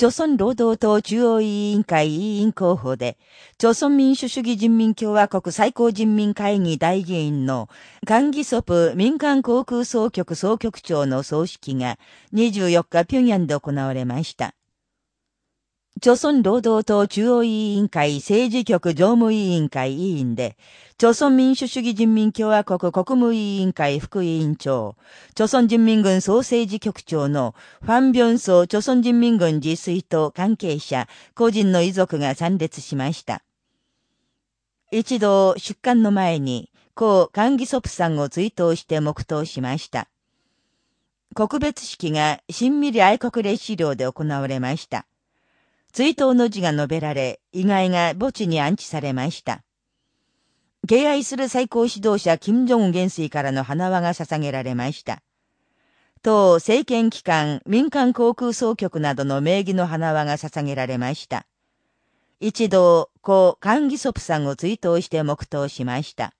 朝鮮労働党中央委員会委員候補で、朝鮮民主主義人民共和国最高人民会議大議員の、菅義ソプ民間航空総局総局長の葬式が24日平壌で行われました。朝鮮労働党中央委員会政治局常務委員会委員で、朝鮮民主主義人民共和国国務委員会副委員長、朝鮮人民軍総政治局長のファン・ビョンソ朝鮮人民軍自炊と関係者、個人の遺族が参列しました。一度出棺の前に、故菅義ソプさんを追悼して黙祷しました。告別式が新ミリ愛国列史料で行われました。追悼の字が述べられ、意外が墓地に安置されました。敬愛する最高指導者金正恩元帥からの花輪が捧げられました。党政権機関民間航空総局などの名義の花輪が捧げられました。一同、故菅義ソプさんを追悼して黙祷しました。